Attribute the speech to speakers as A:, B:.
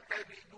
A: فَتَبِنُوا